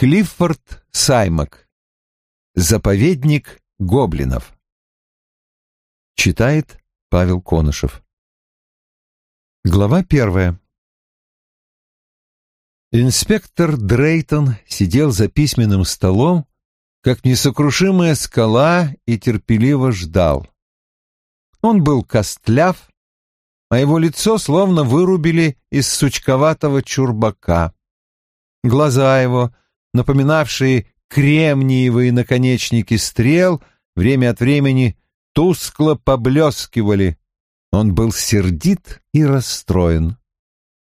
Клиффорд Саймак. Заповедник гоблинов. Читает Павел Конышев. Глава первая. Инспектор Дрейтон сидел за письменным столом, как несокрушимая скала, и терпеливо ждал. Он был костляв, а его лицо словно вырубили из сучковатого чурбака. Глаза его, напоминавшие кремниевые наконечники стрел, время от времени тускло поблескивали. Он был сердит и расстроен.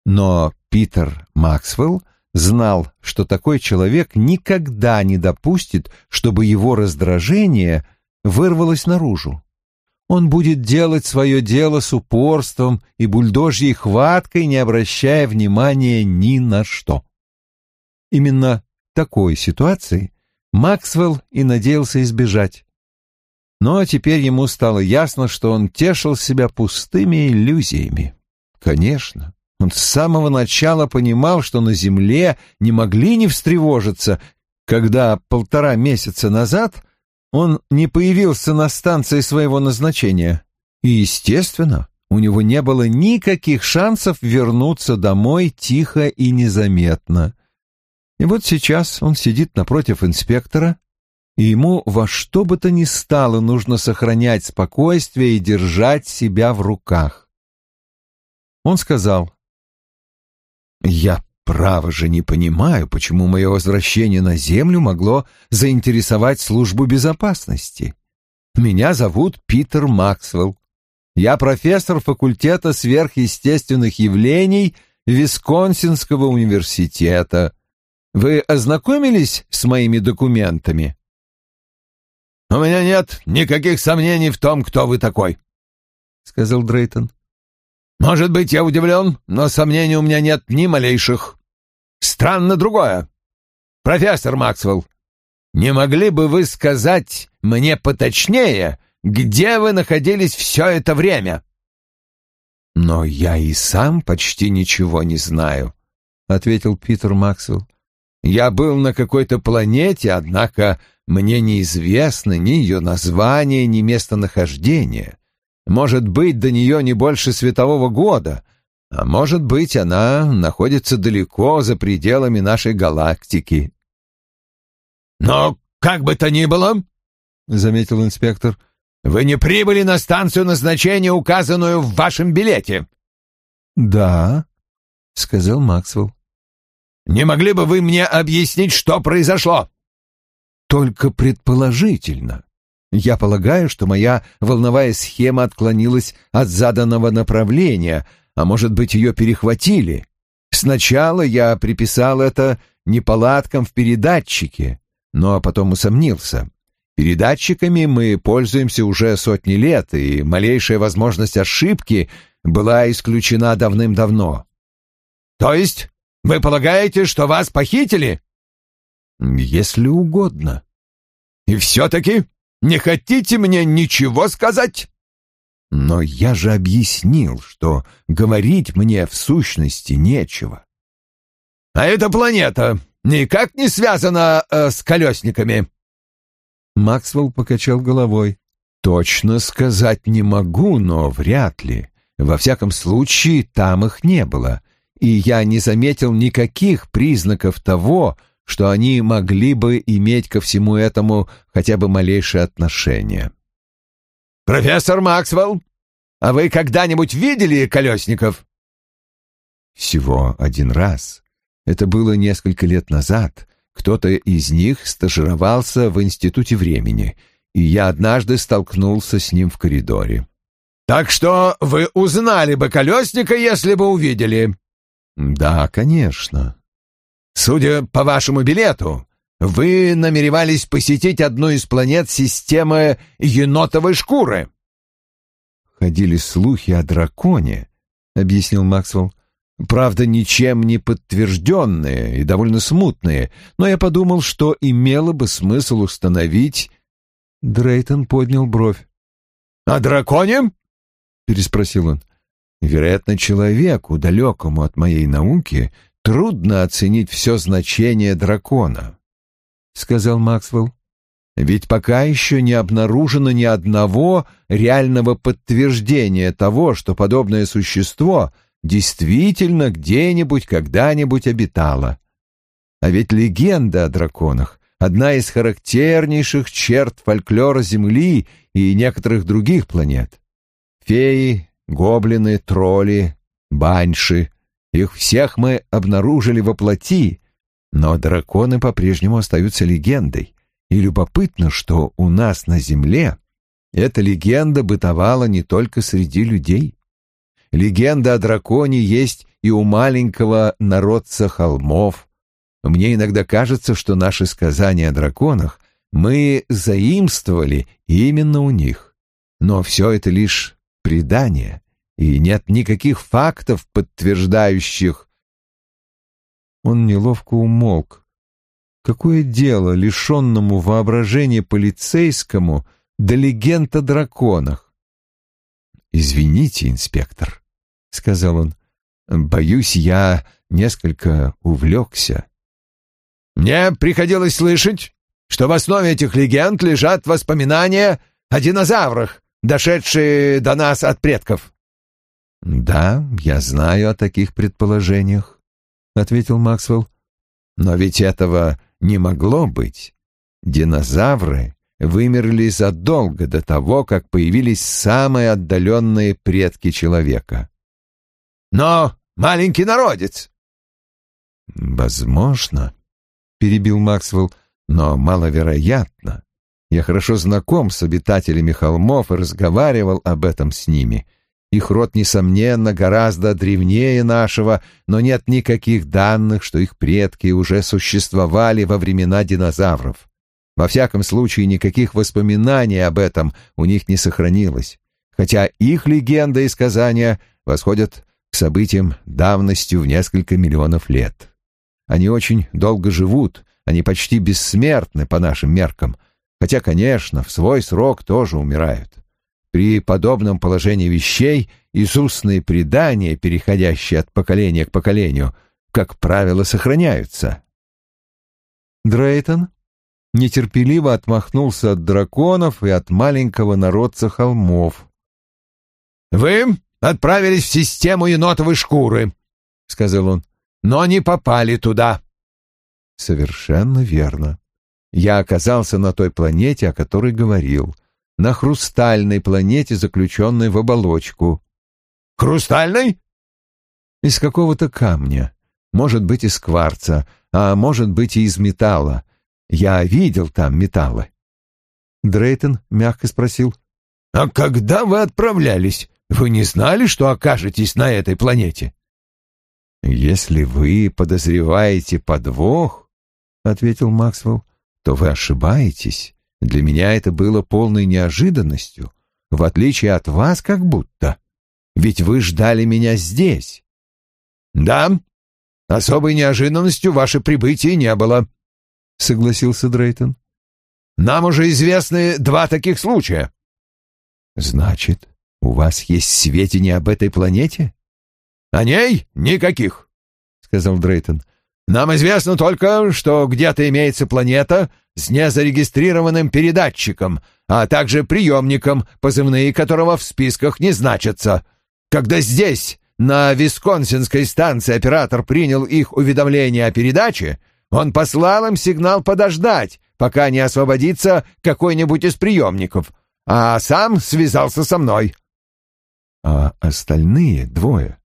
Но Питер Максвелл знал, что такой человек никогда не допустит, чтобы его раздражение вырвалось наружу. Он будет делать свое дело с упорством и бульдожьей хваткой, не обращая внимания ни на что. Именно такой ситуации Максвелл и надеялся избежать. Но теперь ему стало ясно, что он тешил себя пустыми иллюзиями. Конечно, он с самого начала понимал, что на Земле не могли не встревожиться, когда полтора месяца назад он не появился на станции своего назначения. И, естественно, у него не было никаких шансов вернуться домой тихо и незаметно. И вот сейчас он сидит напротив инспектора, и ему во что бы то ни стало нужно сохранять спокойствие и держать себя в руках. Он сказал, «Я Право же не понимаю, почему мое возвращение на Землю могло заинтересовать службу безопасности. Меня зовут Питер Максвелл. Я профессор факультета сверхъестественных явлений Висконсинского университета. Вы ознакомились с моими документами? «У меня нет никаких сомнений в том, кто вы такой», — сказал Дрейтон. Может быть, я удивлен, но сомнений у меня нет ни малейших. Странно другое. Профессор Максвелл, не могли бы вы сказать мне поточнее, где вы находились все это время? Но я и сам почти ничего не знаю, ответил Питер Максвелл. Я был на какой-то планете, однако мне неизвестно ни ее название, ни местонахождение. Может быть, до нее не больше светового года, а может быть, она находится далеко за пределами нашей галактики. «Но как бы то ни было, — заметил инспектор, — вы не прибыли на станцию назначения, указанную в вашем билете?» «Да», — сказал Максвелл. «Не могли бы вы мне объяснить, что произошло?» «Только предположительно. Я полагаю, что моя волновая схема отклонилась от заданного направления, а может быть, ее перехватили. Сначала я приписал это неполадкам в передатчике, но потом усомнился. Передатчиками мы пользуемся уже сотни лет, и малейшая возможность ошибки была исключена давным-давно. То есть вы полагаете, что вас похитили? Если угодно. И все-таки не хотите мне ничего сказать?» «Но я же объяснил, что говорить мне в сущности нечего». «А эта планета никак не связана э, с колесниками?» Максвелл покачал головой. «Точно сказать не могу, но вряд ли. Во всяком случае, там их не было, и я не заметил никаких признаков того, что они могли бы иметь ко всему этому хотя бы малейшее отношение. «Профессор Максвелл, а вы когда-нибудь видели колесников?» «Всего один раз. Это было несколько лет назад. Кто-то из них стажировался в Институте времени, и я однажды столкнулся с ним в коридоре». «Так что вы узнали бы колесника, если бы увидели?» «Да, конечно. Судя по вашему билету, вы намеревались посетить одну из планет системы енотовой шкуры. Ходили слухи о драконе, объяснил Максвелл. Правда, ничем не подтвержденные и довольно смутные, но я подумал, что имело бы смысл установить... Дрейтон поднял бровь. «О драконе?» — переспросил он. «Вероятно, человеку, далекому от моей науки, трудно оценить все значение дракона, — сказал Максвелл. Ведь пока еще не обнаружено ни одного реального подтверждения того, что подобное существо действительно где-нибудь когда-нибудь обитало. А ведь легенда о драконах — одна из характернейших черт фольклора Земли и некоторых других планет. Феи, гоблины, тролли, баньши — их всех мы обнаружили во плоти, но драконы по-прежнему остаются легендой. И любопытно, что у нас на Земле эта легенда бытовала не только среди людей. Легенда о драконе есть и у маленького народца холмов. Мне иногда кажется, что наши сказания о драконах мы заимствовали именно у них. Но все это лишь предание, и нет никаких фактов, подтверждающих... Он неловко умолк. Какое дело лишенному воображения полицейскому до легенд о драконах? «Извините, инспектор», — сказал он. «Боюсь, я несколько увлекся». «Мне приходилось слышать, что в основе этих легенд лежат воспоминания о динозаврах, дошедшие до нас от предков». «Да, я знаю о таких предположениях», — ответил Максвелл. «Но ведь этого не могло быть. Динозавры вымерли задолго до того, как появились самые отдаленные предки человека. Но маленький народец. Возможно, перебил Максвелл, но маловероятно. Я хорошо знаком с обитателями холмов и разговаривал об этом с ними. Их род, несомненно, гораздо древнее нашего, но нет никаких данных, что их предки уже существовали во времена динозавров. Во всяком случае, никаких воспоминаний об этом у них не сохранилось, хотя их легенды и сказания восходят к событиям давностью в несколько миллионов лет. Они очень долго живут, они почти бессмертны по нашим меркам, хотя, конечно, в свой срок тоже умирают. При подобном положении вещей Иисусные предания, переходящие от поколения к поколению, как правило, сохраняются. Дрейтон нетерпеливо отмахнулся от драконов и от маленького народца холмов. «Вы отправились в систему енотовой шкуры», — сказал он, — «но не попали туда». Совершенно верно. Я оказался на той планете, о которой говорил, на хрустальной планете, заключенной в оболочку. «Хрустальной?» Из какого-то камня, может быть, из кварца, а может быть и из металла. Я видел там металлы. Дрейтон мягко спросил. «А когда вы отправлялись? Вы не знали, что окажетесь на этой планете?» «Если вы подозреваете подвох, — ответил Максвелл, — то вы ошибаетесь. Для меня это было полной неожиданностью, в отличие от вас как будто. Ведь вы ждали меня здесь». «Да, особой неожиданностью ваше прибытие не было», — согласился Дрейтон. «Нам уже известны два таких случая». «Значит, «У вас есть сведения об этой планете?» «О ней никаких», — сказал Дрейтон. «Нам известно только, что где-то имеется планета с незарегистрированным передатчиком, а также приемником, позывные которого в списках не значатся. Когда здесь, на Висконсинской станции, оператор принял их уведомление о передаче, он послал им сигнал подождать, пока не освободится какой-нибудь из приемников, а сам связался со мной а остальные двое?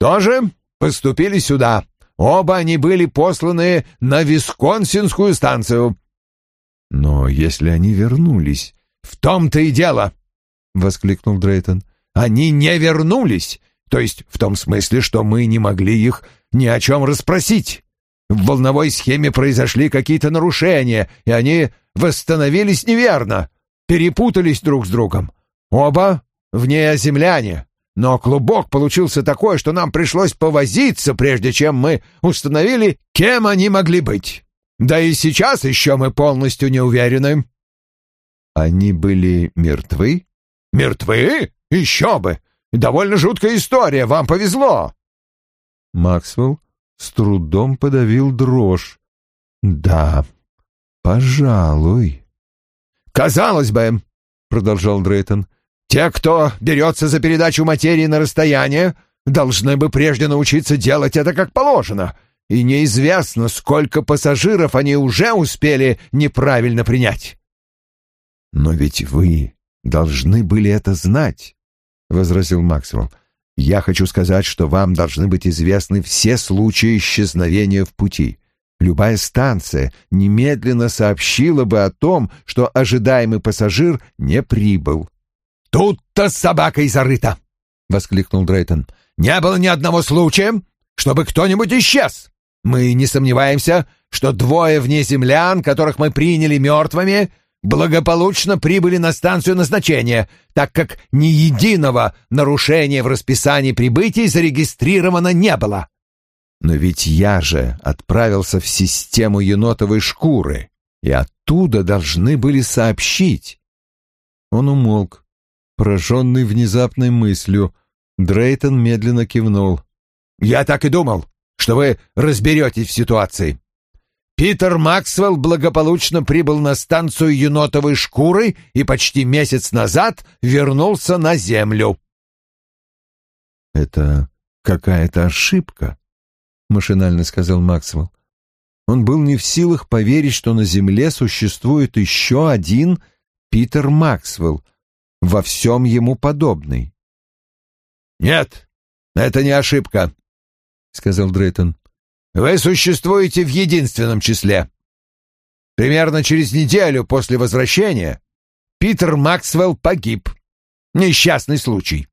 Тоже поступили сюда. Оба они были посланы на Висконсинскую станцию. Но если они вернулись... В том-то и дело, — воскликнул Дрейтон. Они не вернулись, то есть в том смысле, что мы не могли их ни о чем расспросить. В волновой схеме произошли какие-то нарушения, и они восстановились неверно, перепутались друг с другом. Оба в ней земляне, но клубок получился такой, что нам пришлось повозиться, прежде чем мы установили, кем они могли быть. Да и сейчас еще мы полностью не уверены». «Они были мертвы?» «Мертвы? Еще бы! Довольно жуткая история, вам повезло!» Максвелл с трудом подавил дрожь. «Да, пожалуй». «Казалось бы», — продолжал Дрейтон, — «те, кто берется за передачу материи на расстояние, должны бы прежде научиться делать это как положено, и неизвестно, сколько пассажиров они уже успели неправильно принять». «Но ведь вы должны были это знать», — возразил Максвелл. «Я хочу сказать, что вам должны быть известны все случаи исчезновения в пути. Любая станция немедленно сообщила бы о том, что ожидаемый пассажир не прибыл». «Тут-то собакой зарыто!» — воскликнул Дрейтон. «Не было ни одного случая, чтобы кто-нибудь исчез. Мы не сомневаемся, что двое внеземлян, которых мы приняли мертвыми, благополучно прибыли на станцию назначения, так как ни единого нарушения в расписании прибытий зарегистрировано не было. Но ведь я же отправился в систему енотовой шкуры, и оттуда должны были сообщить. Он умолк, пораженный внезапной мыслью. Дрейтон медленно кивнул. «Я так и думал, что вы разберетесь в ситуации. Питер Максвелл благополучно прибыл на станцию енотовой шкуры и почти месяц назад вернулся на землю. «Это какая-то ошибка», — машинально сказал Максвелл. Он был не в силах поверить, что на Земле существует еще один Питер Максвелл, во всем ему подобный. «Нет, это не ошибка», — сказал Дрейтон. Вы существуете в единственном числе. Примерно через неделю после возвращения Питер Максвелл погиб. Несчастный случай.